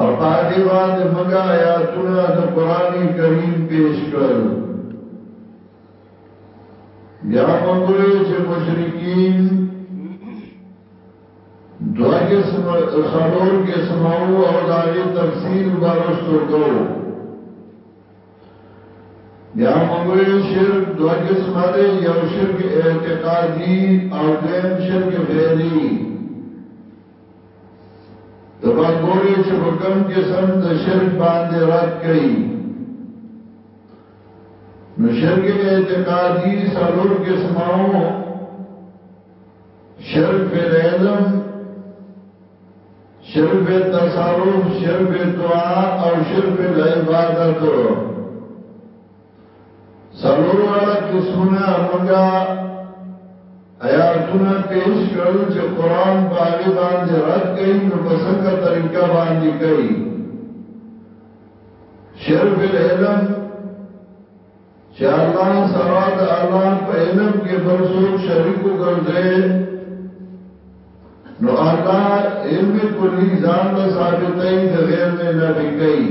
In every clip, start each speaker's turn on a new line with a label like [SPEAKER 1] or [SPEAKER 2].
[SPEAKER 1] او پاګې باندې منګا آیاتونه د قران کریم پیش کړل بیا منګوي چې مشرکین دوا کې سلور کې سماو او داغه تفصیل بارستو کو بیا منګوي شرک دوا کې سماده یو شرک اعتقادي او دیم شرک فعلی ته به ګورې چې په کوم قسم د شرک باندې رد کړي نو شرک اعتقادي سلور قسمو شرک فی العلم شرک فی التصرف شرک فی الدعاء او شرک فی العبادت سلور والا قسمنا منگا آیاتنا پیش کرل چه قرآن باغی باندی رد کئی نو پسنگا طریقہ باندی کئی شرف العلم چه اللہ سوا دا اللہ پا علم کے بلسوک شرکو گرزے نو الله علم کلی ځان له ثابتې د غیر نه نفي کوي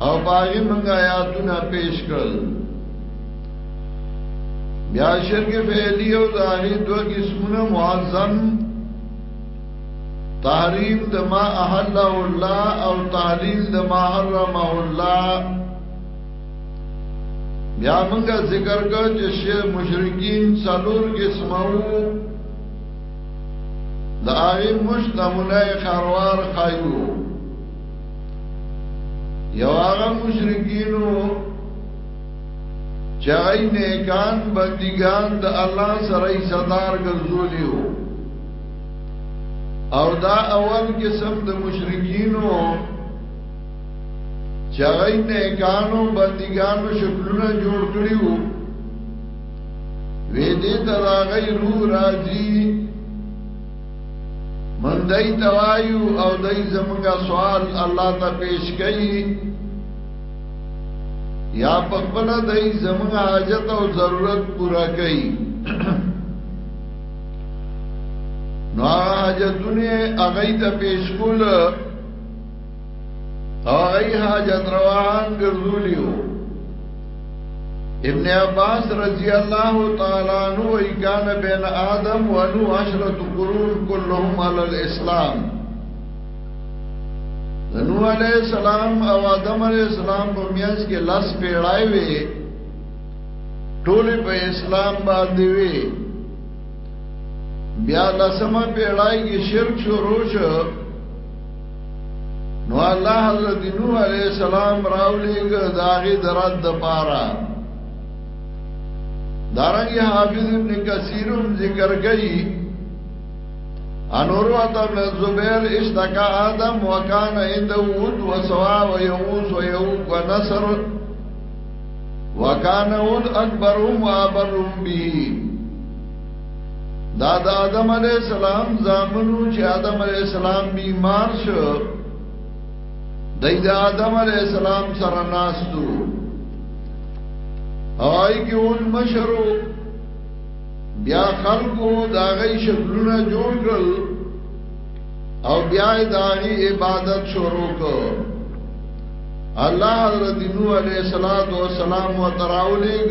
[SPEAKER 1] او باغی منگا یادونا پیش کرل بیا شرک فعلی او داغی دو قسمون معظم تحریم د ما احل الله او تعلیل د ما حرم الله بیا موږ ذکر کړ چې شر مشرکین څلور قسمو د هغه مشتمله خروار خایو یو هغه مشرکینو چې هغه نیکان بندګان د الله سره یې صدر ګرځولي وو او دا اول قسم د مشرکینو چې هغه نیکانو بندګانو شکلونه جوړ کړی وو وې دې تر هغه روح راځي من دای توایو او دای زمونږه سوال الله ته پیش کړي یا په خپل دای زمونږه حاجت او ضرورت پورا کړي نو حاجتونه هغه ته پیش کول او ای حاجت روان ګرځولیو ابن عباس رضی الله تعالی عنہ وی کان بین آدم و نو عشرت قرون كلهم على الاسلام نو علی السلام او آدم علی السلام په میاس کې لاس پیړای وی ټول په اسلام باندې وی بیا لسمه پیړای کې شرک شروع شو نو الله حضرت نوح علیہ السلام راولیگ داغی درد دپارا دارنگی حافظ ابن کثیرم ذکر گئی انوروت ابن زبیر اشتکا آدم وکان اندو ود و سوا و یعوس و یعوق و نصر وکان ود اکبرهم و آبرهم بیه دا د آدم علی السلام زامنو چې آدم علی السلام بیمار شو دای د آدم علی السلام سره ناستو آی کې اون مشرو بیا خلکو دا غي شکلونه جوړ کړل او بیا دا غي عبادت شروع کړ الله حضرت نوح علیہ الصلوۃ والسلام وتراولیګ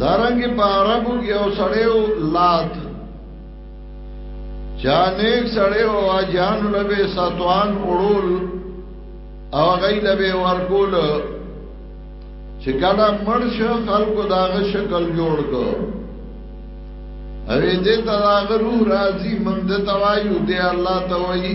[SPEAKER 1] دارنګي په عربو کې او سړیو لات چا نیک سړیو اجان لبه ساتوان اورول او غي لبه ورکول چې کله مرش خلکو داغه شکل جوړ کو اوی دې ته داغه روح راځي مونږ ته وایو دې الله ته وایي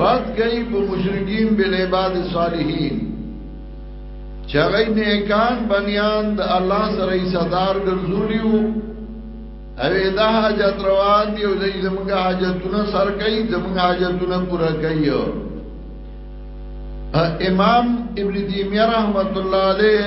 [SPEAKER 1] رد گئی په مشرکین بل عباد صالحین چغی نیکان بنیان د الله سره صدر ګرځولیو او دا حاجت روا دی او دای زموږ حاجتونه سر کوي زموږ حاجتونه پورا کوي امام ابن تیمیه رحمت الله علیه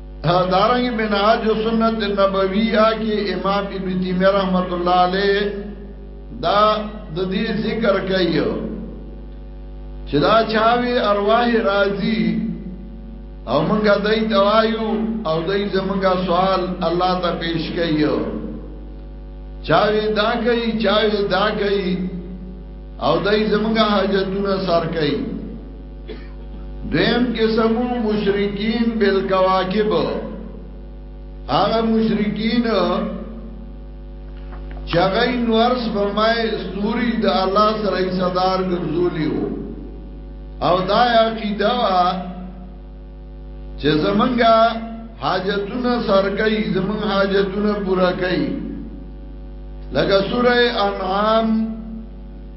[SPEAKER 1] دارنګ منهاج سنت النبویہ کې امام ابن تیمیہ رحمت الله علیه دا د دې ذکر کوي چې دا چاوي ارواح راضي او مونږه دای ته وایو او دای زمونږه سوال الله ته پیش کوي چاوي دا کوي چاوي دا کوي او دای زمونږه حاجتونه سر کوي دویم قسمو مشرکین بالکواکب هغه مشرکین چې هغه نورس په مای ستوري د الله سره یې صدر ګرځولي وو او دا عقیده وا چې زمونږه حاجتونه سر کوي زمون حاجتونه پورا کوي لکه سوره انعام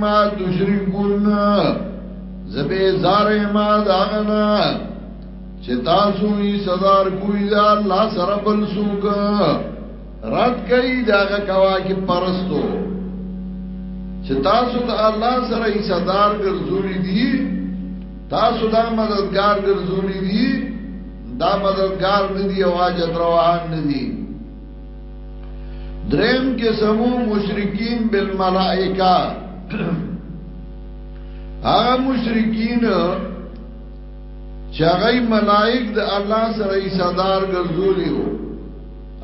[SPEAKER 1] ما تشرکون زبې زارې ما داغنا چې تاسو یې صدر کوی دا الله سره بل سوګ رات کوي داغه کوا کې پرستو چې تاسو د الله سره یې صدر ګرځولې دي تاسو دا مددگار ګرځولې دي دا مددگار ندی او حاجت روان ندی دریم قسمو مشرکین بالملائکه هغه مشرکین چې هغه ملائک د الله سره یې صدر ګرځولي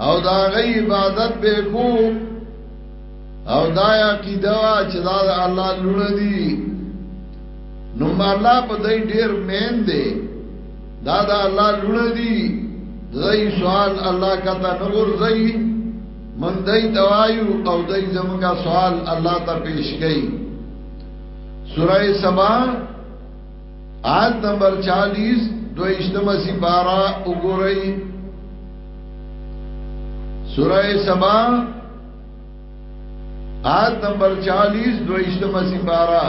[SPEAKER 1] او دا غي عبادت به کو او دا عقیده چې دا الله لونه دي نو الله په دې ډیر مین دی دا دا الله لونه دي زي سوال الله کته نور زي من دای دوایو او دای زمونږه سوال الله ته پیش کړي سوره سبا آیت نمبر 40 دویشتمه سی بارا وګورئ سوره سبا آیت نمبر 40 دویشتمه سی بارا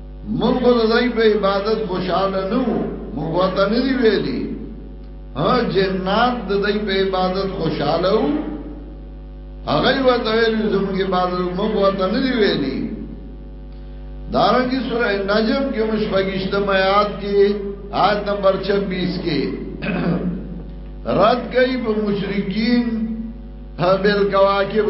[SPEAKER 1] موږ خو د دای په عبادت خوشاله نه وو موږ وته نه دی ویلي ها جنات د دای په عبادت خوشاله وو هغه وته ویل زموږ عبادت موږ وته نه دی ویلي دارنګي سورہ نجم کې مشفقشته میات کې آیت نمبر 26 کې رد کوي په مشرکین بل کواکب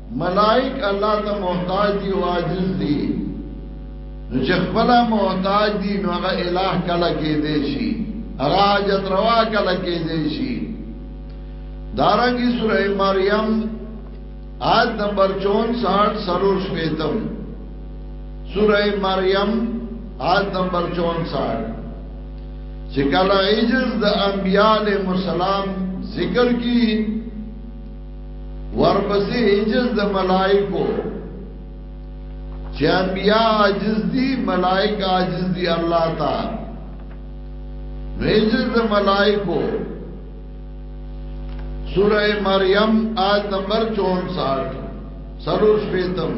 [SPEAKER 1] ملائک الله ته محتاج دي او عاجز دي نو چې خپل محتاج دي نو هغه الہ کله کې دي شي راجت روا کله کې دي شي دارنګي سوره مریم آیت نمبر 64 سرور شپیتم سوره مریم آیت نمبر 64 چې کله عجز د انبیاء علیهم السلام ذکر کی ورپسې عجز د ملائکو چې انبیاء عجز دي ملائک عجز دي الله تعالی عجز د ملائکو سورہ مریم آیت نمبر 64 سروش پیتم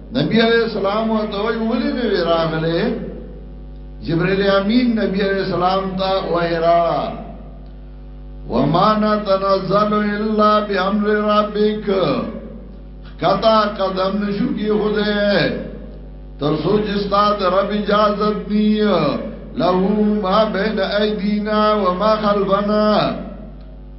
[SPEAKER 1] نبی علیہ السلام و دوئی ولی نوی راغلے جبریل امین نبی علیہ السلام تا وحرالا وما نتنزل الا بامر ربک کتا قدم نشو کی خودے تر سو جستا در رب اجازت نی لہو ما بین ایدینا وما خلفنا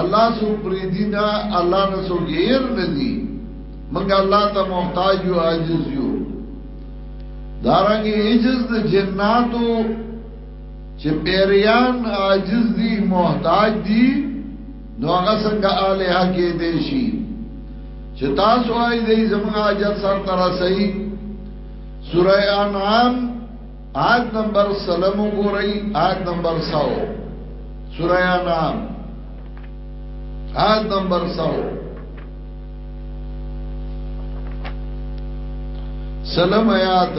[SPEAKER 1] الله سو پریدی نه الله نه سو غیر نه دی منګه الله ته محتاج یو عاجز یو دارنګه عجز د جناتو چې پیریان عاجز دي محتاج دي نو هغه څنګه الہ کې دي شي چې تاسو آی دې زموږ حاجت سره تر سي سوره انعام آیت نمبر سلم گو رئی آیت نمبر سو سورہ نام آیت نمبر سو سلم آیات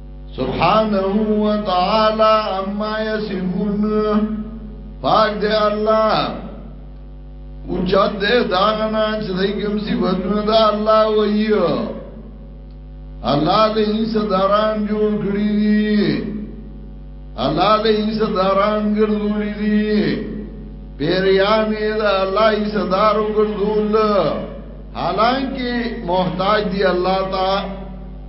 [SPEAKER 1] سبحانه وتعالى اما يصفون پاک دې الله او چت دې داغنا چې دې کوم سی ورنه دا الله وایو الله دې صدران جوړ کړی دي الله دې صدران ګرځولې دي پیریان دې الله صدارو ګرځول حالانکه محتاج دی الله تعالی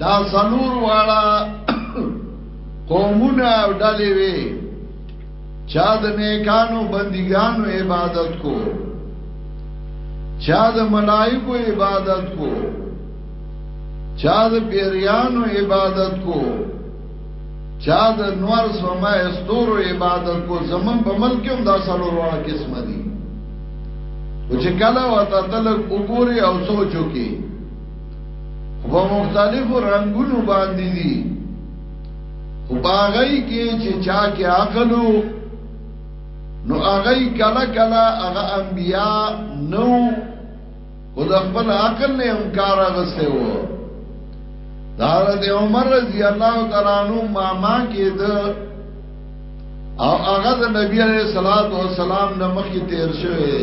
[SPEAKER 1] دا سلور واړه قومونه او ډلې وي چا د نیکانو بندګانو عبادت کو چا د ملائکو عبادت کو چا د پیریانو عبادت کو چا د نور سما استورو عبادت کو زمون په ملک هم دا سلور واړه قسم دي او چې کله وته تل وګوري او سوچو کې په مختلفو رنگونو باندې دي خو باغی کې چې چا کې عقل نو هغه کله کله هغه انبیا نو او د خپل عقل نه انکار غسته وو دار د عمر رضی الله تعالی عنہ ماما کې د او هغه د نبی علیہ الصلوۃ والسلام نه مخکې تیر شوی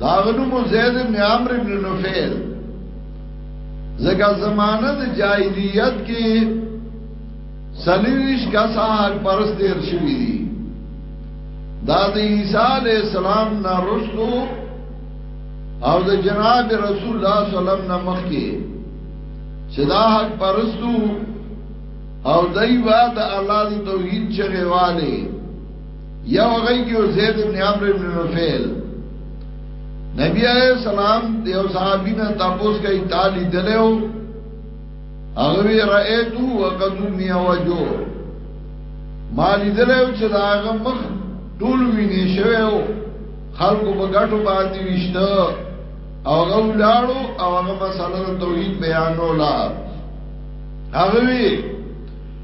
[SPEAKER 1] داغنو زید ابن عمر ابن نفیل زکا زمانه دا جاہلیت کی سلیویش کسا حق پرست دیر شوی دی دا دا عیسیٰ علیہ السلام نا رستو او دا جناب رسول اللہ صلی اللہ علیہ وسلم نا مخی چه دا حق پرستو او دای با د الله د توحید چغه والے یا هغه کې زید ابن عمرو ابن نفیل نبی علیہ السلام دیو صحابی نه تاسو کوي تعالی دلو اغوی رأیتو وقدو میا وجو مالی دلیو چه دا آغا مخ دول وینی شوی او خلقو پا گٹو باندی وشتا او غو لارو او آغا مسئلہ توحید بیانو لار اغوی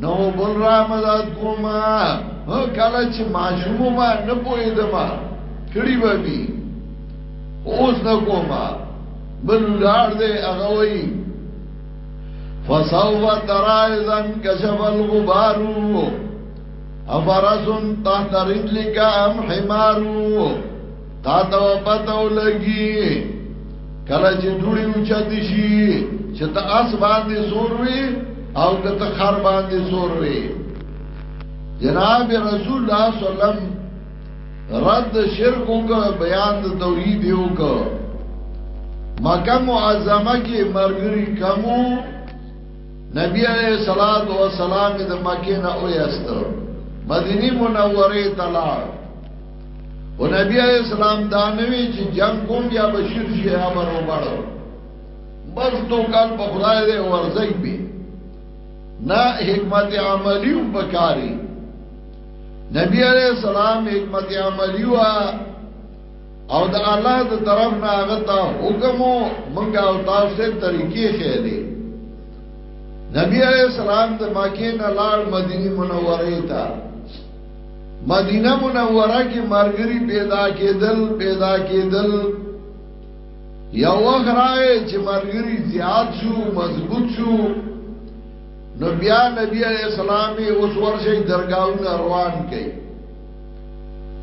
[SPEAKER 1] نو بل را مدد کوما او کله چې ماشوم ما نه پوي دما کړي به بي اوس نه کوما بل لار دې هغه وایي فسوف ترى اذا كشف الغبار افرس تحت رجلك ام حمار تا ته پته ولګي کله چې دوی اوچت شي چې ته اس باندې سور وي او که ته خر باندې سور وي جناب رسول الله صلی الله علیه وسلم رد شرک وکړ بیان د توحید وکړ مکه معظمه کې مرګري کمو نبی علیہ الصلات والسلام د مکه نه اویاست مدینی منوره ته لاړ او نبی علیہ السلام دا نوی چې جنگ کوم یا بشیر شي امر وبړو بس تو کال په خدای دې ورځي به نه حکمت عملی هم بکاری نبی علیہ السلام حکمت عملی وا او د الله د طرف نه هغه ته حکم مونږه او تاسو طریقې خېلې نبی علیہ السلام د مکه نه لار مدینه منوره ته مدینه منوره کې مرګري پیدا کېدل پیدا کېدل یو وخت راغی چې مرګري زیات شو مضبوط شو نو بیا نبی علیہ السلام اوس ورشه درگاہونه روان کړي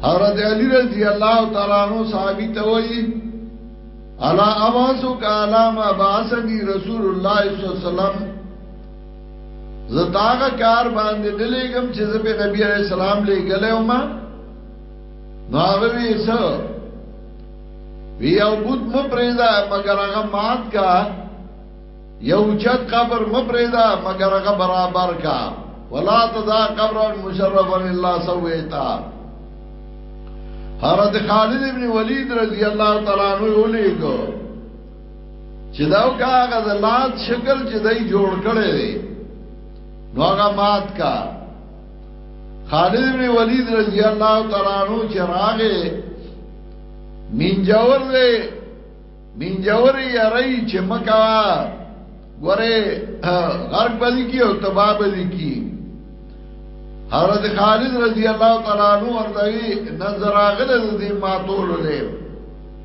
[SPEAKER 1] حضرت علی رضی الله تعالی عنہ صحابي ته وایي الا اواسو کا علامه باسنی رسول الله صلی الله علیه وسلم زه تاغه کار باندې نه لګم چې زه په نبی عليه السلام لګلې او ما نو هغه وی سه وی او بوت م پرېدا مگر هغه مات کا یو چت قبر م پرېدا مگر هغه برابر کا ولا تدا قبر مشرفا الا سويتا حضرت خالد ابن ولید رضی اللہ تعالی عنہ یو لیکو چې دا هغه د لات شکل چې دای جوړ کړي دي نو هغه مات کا خالد بن ولید رضی الله تعالی عنہ چې راغې مینجور دې مینجور یې رہی چې مکا ګوره غرق بدی کی او تبا بدی کی حضرت خالد رضی الله تعالی عنہ ورته نظر راغله دې ماتول له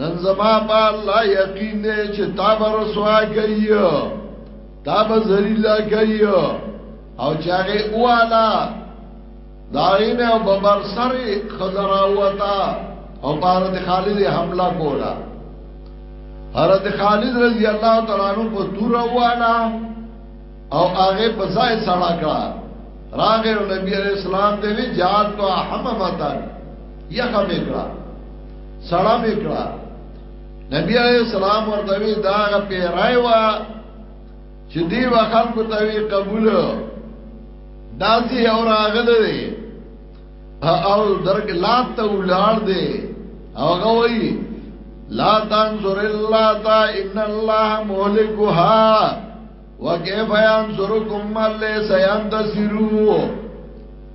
[SPEAKER 1] نن زما په الله یقین دی چې تا به رسوا کوي تا به ذلیلا کوي او چې هغه والا داینه او ببر سری خزرا وتا او بارد خالد حمله کولا حضرت خالد رضی الله تعالی عنہ په تور والا او هغه په ځای سړا کړه راغه نبی علیہ السلام ته وی جات تو حممتا یخه میکړه سلام وکړه نبی علیہ السلام ورته وی دا غ پیرای وا چې دی و خلکو ته وی قبول داسي او راغله دی او درک لات ته ولار دی او غوي لا تنظر الله تا ان الله مهلكها وكيف ينصركم من ليس ينتصرون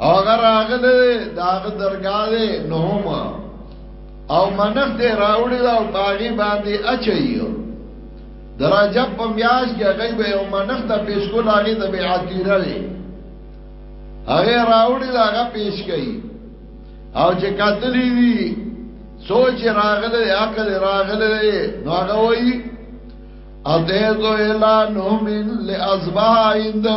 [SPEAKER 1] او اگر راغله داغه درگاه ده نوم او منخ ده راوڑی ده او باغی باندی اچهیو در عجب پا میاش که غیب او منخ ده پیش کل آغی ده بیعتی روی اغی راوڑی ده اغا پیش کئی او چې کتلی دی سوچ راغله عقل راغله نو هغه وای اته تو الا نومن لازبا عنده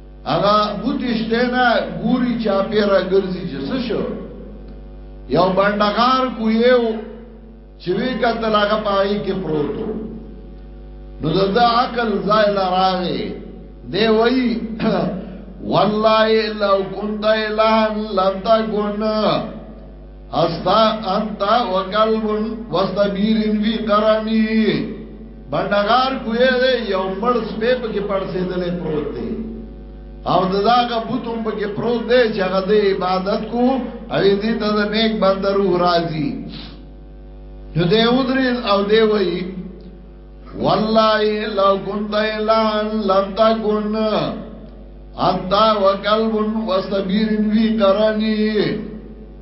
[SPEAKER 1] هغه بوتشته نه ګوري چا پیرا ګرځي چې څه شو یو بندغار کو یو چې وی کتل هغه پای کې پروت نو دا عقل زایل راغی دی وای والله لو كنت الا لم تكن استا انت وقلب واستبير في قرني بندغار کوی دی یو مړ سپې په کې پړسېدلې پروت دی او دغه بوتوم په کې پروت دی چې هغه د عبادت کو او دې ته د نیک بندرو راضي نو دې ودرې او دې وایي والله لو كنت اعلان لم تكن انت وقلب وصبير في قرني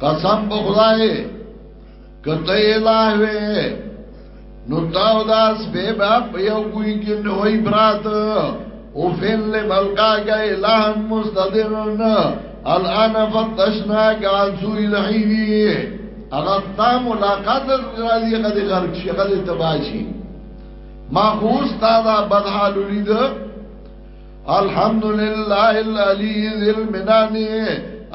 [SPEAKER 1] قسم بخدای کته الہ وې نو تاو داس به با په یو کوی کې نوې برات او فین له ملکا کا الہ مستدرن الان فتشنا غازو الہی اغه تا ملاقات راځي غدي غرق شي غدي تباشي ما خوست دا بدحال لید الحمد لله العلی ذی المنان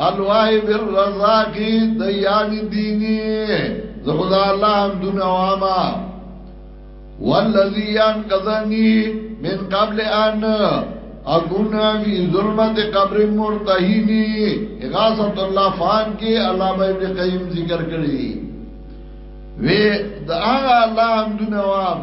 [SPEAKER 1] الوائب الرزاق دیان دینی زخدا اللہ حمدن واما والذی انقذنی من قبل ان اكون في ظلمت قبر مرتهيني اغاثه الله فان کې علامه ابن قیم ذکر کړی وی دا هغه الله حمدونه وام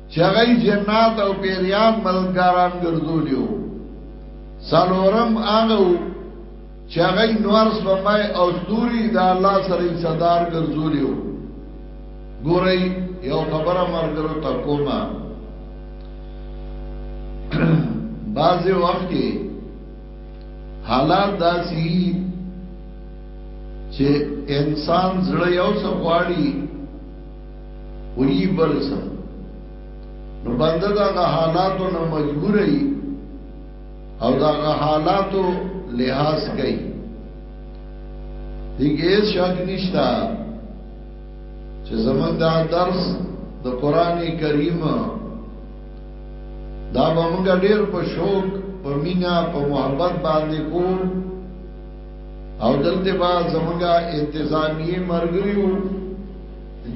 [SPEAKER 1] چې هغه جنات او پیریان ملګران ګرځولیو سالورم هغه چې هغه نور سمای او ستوري د الله سره صدر ګرځولیو ګورئ یو خبره مرګرو ته کومه بعضی وخت کې حالات داسي چې انسان زړه یو څه غواړي وی بلس نو بنده دا غا حالاتو نو مجبور ای او دا غا حالاتو لحاظ کئی دیگه ایس شک نشتا چه زمان دا درس دا قرآن کریم دا بمونگا دیر پا شوق په مینا په محبت باندې کو او دلته با زمونږه انتظامیه مرګریو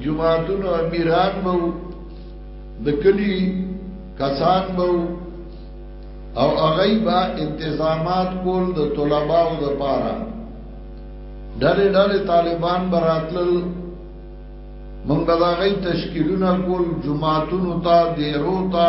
[SPEAKER 1] جماعتونو امیران بو د کلی کسان بو او هغه با انتظامات کول د طلباو د پاره ډلې ډلې طالبان براتل مونږ دا غي تشکیلونه کول جماعتونو ته دیرو ته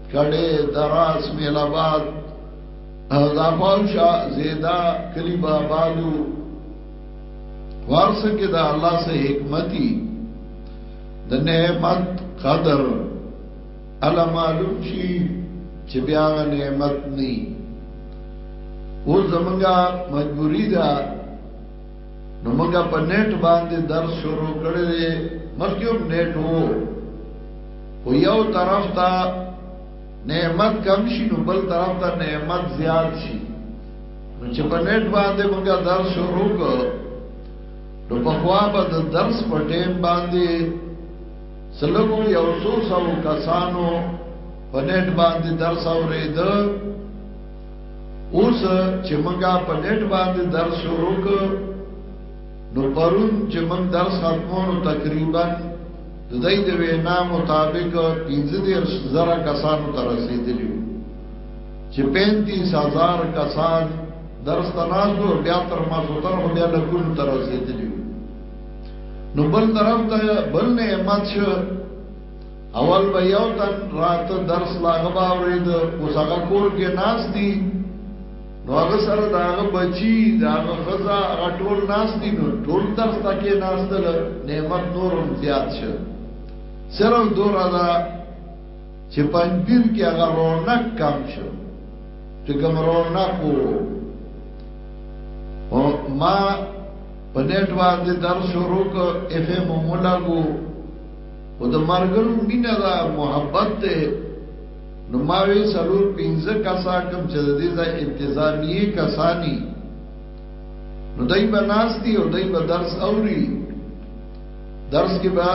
[SPEAKER 1] کړي دراس مل آباد دا فاوشا زیدا کلی بابادو ورسه کې دا الله سه حکمتي د نعمت قدر الا معلوم شي چې بیا نعمت نه او زمونږه مجبوری ده نو موږ په نت باندې درس شروع کړی دی مخکې هم نت وو خو یو طرف ته نعمت کم شي نو بل طرف ته نعمت زیات شي نو چې په نت باندې موږ درس شروع کړ نو په خوا به د درس په ټیم باندې سلګو یو څو سو کسانو په نت باندې درس اورېده اوس چې موږ په نت باندې درس شروع کړو نو پرون چې موږ درس ختمونو تقریبا د دې د وینا مطابق 15000 کسانو ته رسیدلی چې 35000 کسان درس تنازو بیا تر ما سوتر هو بیا لکون تر رسیدلی نو بل طرف ته بل نعمت شو اول به یو تن رات درس لاغه باورې د اوس هغه کور کې ناس دي نو هغه سره دا هغه بچي دا هغه خزا هغه ټول ناس دي نو ټول درس تکې ناس دل نعمت نور هم زیات شه صرف دو راځه چې پنځیر کې هغه رونق کم شو چې کوم رونق وو او ما په نت باندې درس شروع ک اف ام مولا کو او د مرګرو مینه دا محبت ته نو ما وی سلور پینځه کسا کم چې د دې ځای انتظامیه کسانی نو دای به ناشتي او دای به درس اوري درس کې به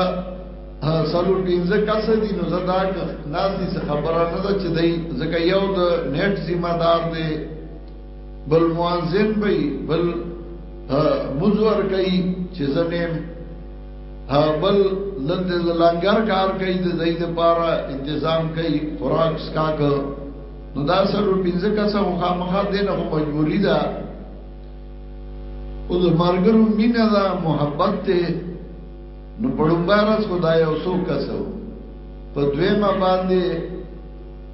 [SPEAKER 1] سلور پینځه کس دي نو زدا ناشتي څخه خبره نه ده چې دای ځکه یو د نیټ ذمہ دار دی بل موازن وي بل مزور کوي چې زمين بل نن د لنګر کار کوي د زید پارا تنظیم کوي خوراک سکاګ نو دا سره پنځه کسه مخامخه دي نه مجبوری ده او د مرګرو مینا ده محبت ته نو پړومبارس خدای او سو کسو په دویمه باندې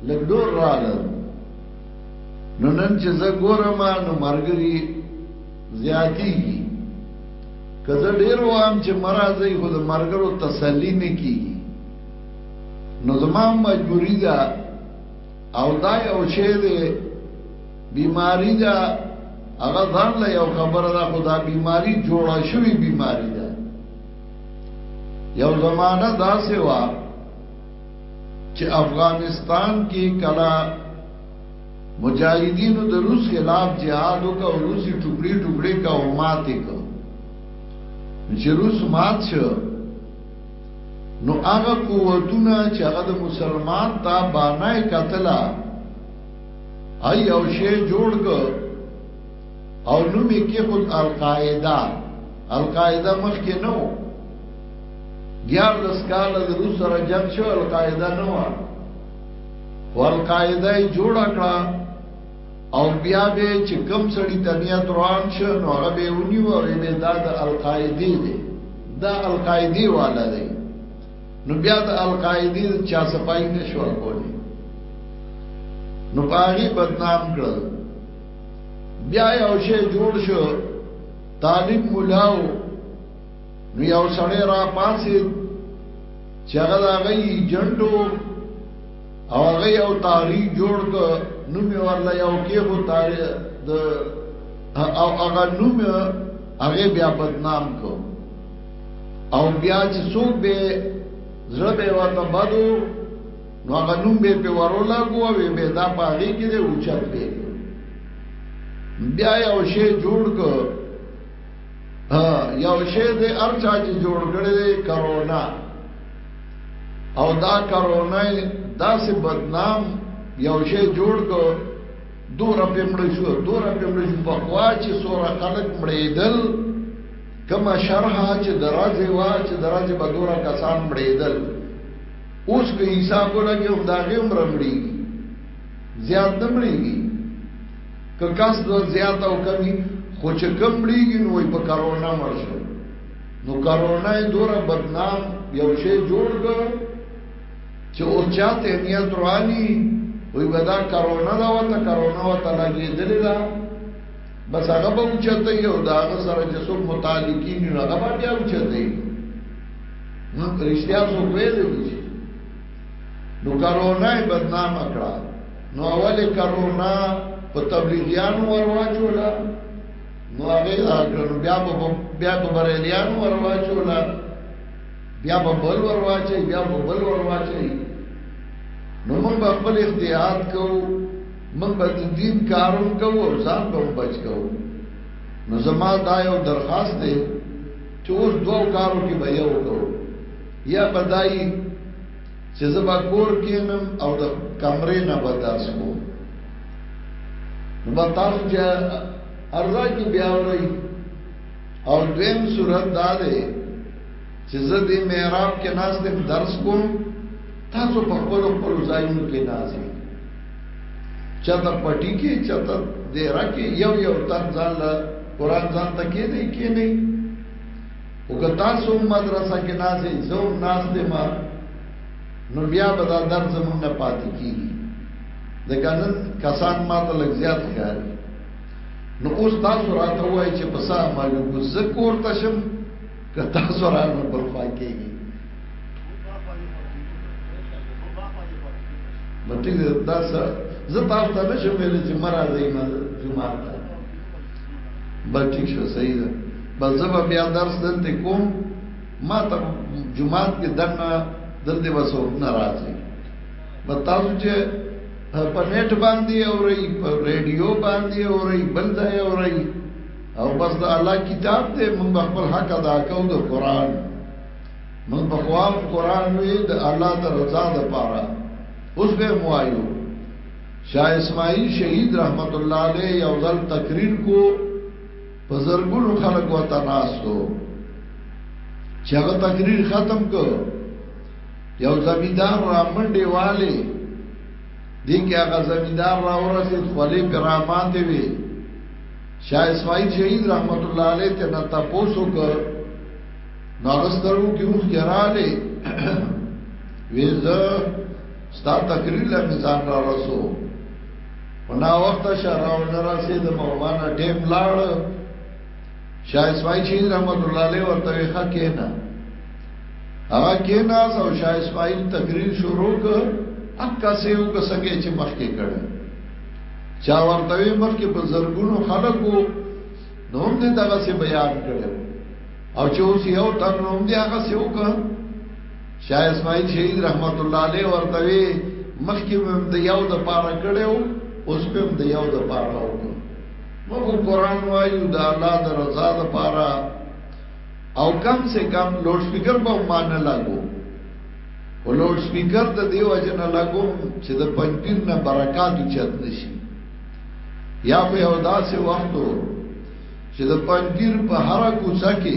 [SPEAKER 1] لګډور رااله نو نن چې زه ګورم نو مرګري زیاتیږي کزه ډیر وام چې مرزي خود مرګرو تسلی نه کیږي نو زما مجبوری ده او دا یو شی دی بیماری ده هغه ځان له یو خبره ده خدا بیماری جوړه شوی بیماری ده یو زمانہ دا سیوا چې افغانستان کې کلا مجاهدینو د روس خلاف جهاد وکړ او روسي ټوکړي ټوکړي کا او ماته کو چې روس مات شو نو هغه قوتونه چې هغه د مسلمان تا باندې قتلا ای او شی جوړ کو او نوم یې کې خود القاعده القاعده مخ کې نو دیار لس کال د روس سره جنگ شو القاعده نو والقاعده جوړ کړه او بیا به چې کم سړی تنیت روان شه نو هغه به ونی و او به دا د القاعده دی دا القاعده والا دی نو بیا د القاعده چا صفای نشو کولی نو باغی بدنام کړل بیا یو شی جوړ شو طالب ملاو نو یو سړی را پاسې چې هغه د هغه ایجنټو او هغه یو تاریخ جوړ ک نوم یې ورله یو کې خو تاریخ د او هغه نوم هغه بیا بدنام کو او بیا چې څوک به زړه به ورته بدو نو هغه نوم به په ورولا کو او به دا پاږي کې د اوچت به بیا یو شی جوړ ک یو شی دې ارچا چې جوړ کړی دی کرونا او دا کرونا داسې بدنام یو شی جوړ کو دور په مړ شو دور په مړ شو په خوا چې سوره خلق مړېدل کما شرح چې درازه وا چې درازه به دور کسان مړېدل اوس که حساب ولګي هم دا غي عمر مړېږي زیات نه مړېږي که کس د زیات او کمی خو چې کم لري نو په کرونا مرشه نو کرونا یې دوره بدنام یو شی جوړ کړ چې او چاته نیت رواني وي ودا کرونا دا وته کرونا وته لګي دلی دا بس هغه به چته یو دا سره چې څوک متعلقین نه هغه به بیا چته نو رښتیا څو ویل دي نو کرونا بدنام کړه نو اول کرونا په تبلیغیان ورواچولا نو هغه اګرو بیا په بیا په بریلیان ورواچولا بیا په بل ورواچي بیا په بل ورواچي نو موږ په خپل اختیار کو موږ به دین کارون کو او ځان به بچ کو نو زما دا یو درخواست دی چې اوس دوه کارو کې به یو کو یا بدایي چې زما کور کینم او د کمرې نه به درس کوم نو به تاسو چې ارزا کې بیا وړئ او دویم صورت دا دی چې زه دې محراب کې ناست یم درس کوم تاسو په خپل خپل ځایونو کې ناست یئ چاته پټی کې چاته دیره کې یو یو تن ځان له قران ځان ته کې دی کې نه او که تاسو مدرسه کې نازې زو ناز دې ما نو بیا به دا درس مونږ نه پاتې کیږي د ګنن کسان ما ته لږ زیات ښکار نو اوس تاسو راته وایي چې په سا ما یو ذکر تشم که تاسو را نه برخوا کیږي مټی دا څه زه تاسو ته نشم ویل چې مراد یې ما جمعه بس ٹھیک شو صحیح ده بس زبا بیا درس دلته کوم ما ته جمعات کې دنه دلته بس نه راځي بتاسو چې په نت باندې اوري په رادیو باندې اوري بل ځای اوري او بس د الله کتاب ته موږ خپل حق ادا کوو د قران موږ په قران وی د الله د رضا لپاره اوس به موایو شاه اسماعیل شهید رحمت الله علیه یو ځل تقریر کو په زرګونو خلک وته ناستو چې هغه تقریر ختم کو یو زمیدار را منډې والے دې کې هغه زمیدار را ورسید خولې پر را ماته وی شاه اسماعیل شهید رحمت الله علیه ته نه تاسو کو نو هغه سترو کې وخت جراله ویزه ستا تقریر له میزان را رسو ونا وخت شراو نه راسي د مولانا ټیم لاړ شاه اسماعیل شهید رحمت الله علیه ورته ښه کېنا هغه کېنا او شاه اسماعیل تقریر شروع ک اکا سیو که څنګه چې مخکې کړ چا ورته مخکې په زرګونو خلکو نوم دې دغه سي بیان کړو او چې اوس یو تن نوم دې هغه سیو که شاه اسماعیل شهید رحمت الله علیه ورته وی مخکې مم د یو د پاره کړو اوس مم د یو د پاره وکړو موږ قرآن وایو د الله د رضا د پاره او کم سے کم لوډ سپیکر به مان نه لاګو او لوډ سپیکر د دیو اجن لاګو چې د پنځپیر نه برکات چت نشي یا په یو داسې وختو چې د پنځپیر په هر کوڅه کې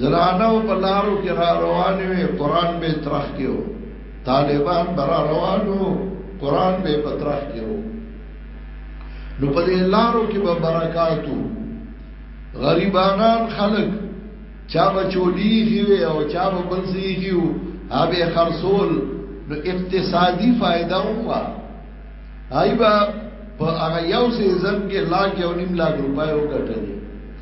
[SPEAKER 1] زنانو په لارو کې را روانې وي قران به ترخ کېو طالبان برا روانو قران به پترخ کېو نو په دې لارو کې به برکاتو غریبانان خلک چا به چولی کیوي او چا به بل سی کیو هغه خرصول نو اقتصادي فائدہ وکړه هاي با په هغه یو سیزن کې لاګ یو نیم لاګ روپۍ وګټلې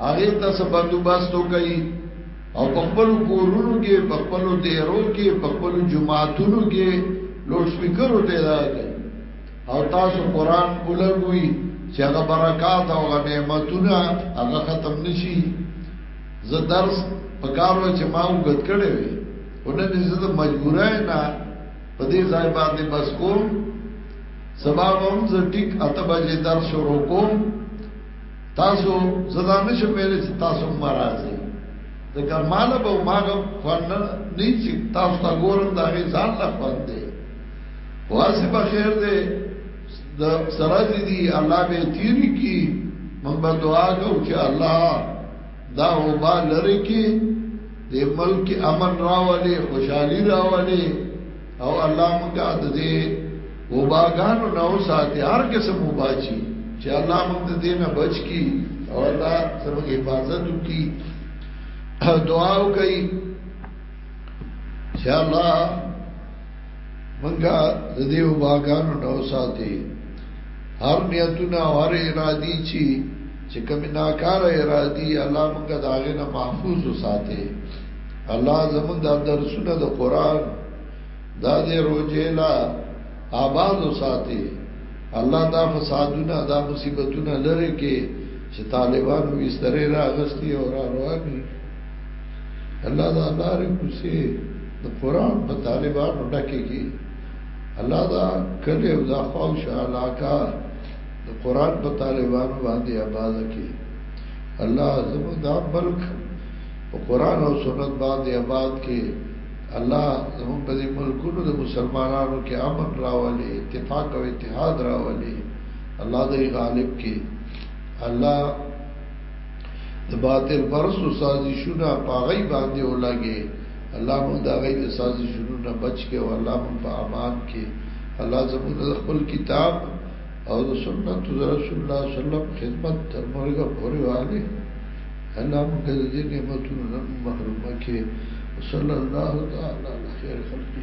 [SPEAKER 1] هغه ته سبندو باستو کوي او په خپل کورونو کې په خپل دیرو کې په خپل جماعتونو کې لوډ سپیکر وته دا کوي او تاسو قران ولګوي چې هغه برکات او نعمتونه هغه ختم نشي زه درس په کارو چې ما وګت کړې وي ونه دې زه مجبورای نه په دې ځای باندې بس کوم سبا هم زه ټیک اته بجې درس شروع کوم تاسو زدا نشه ویل چې تاسو مرزي د ګرماله به ماغه خوان نه چې تاسو ته ګورم دا غي ځان لا خوان دي واسه په خیر دې د سراج دي الله به تیری کی من به دعا کوم چې الله دا وبا لری کی د ملک امن راولي خوشحالي راولي او الله مونږ د دې وباګانو نو ساتي هر قسم وباچی چې الله مونږ د دې نه بچ کی او الله زموږ حفاظت وکي دعا وکي چې الله مونږ د دې وباګانو نو ساتي هر نیتونه او هر ارادي چې چې کوم ناکاره ارادي الله مونږ داغه نه محفوظ وساتي الله زمون دا درسونه د قران دا دې روزه لا آباد وساتي الله دا فسادونه دا مصیبتونه لره کې چې طالبان وې ستره راغستي او را رواني الله دا لار کوسي د قران په طالبانو ډکه کې الله دا کله او دا خوښ علاقہ د قران په طالبانو باندې آباد کې الله زموږ دا ملک په قران او سنت باندې آباد کې الله زموږ په دې ملکونو د مسلمانانو کې امن راولي اتفاق او اتحاد راولي الله دې غالب کې الله د باطل پرسو سازشونه پاغي باندې ولګي الله مون دا غي د سازشونو نه بچ کې او الله مون په امان کې الله زموږ خپل کتاب او د سنت د رسول الله صلی الله علیه وسلم خدمت تر مرګه پورې والی الله موږ د دې نعمتونو نه محروم کړي صلی الله تعالی علی خیر خلقه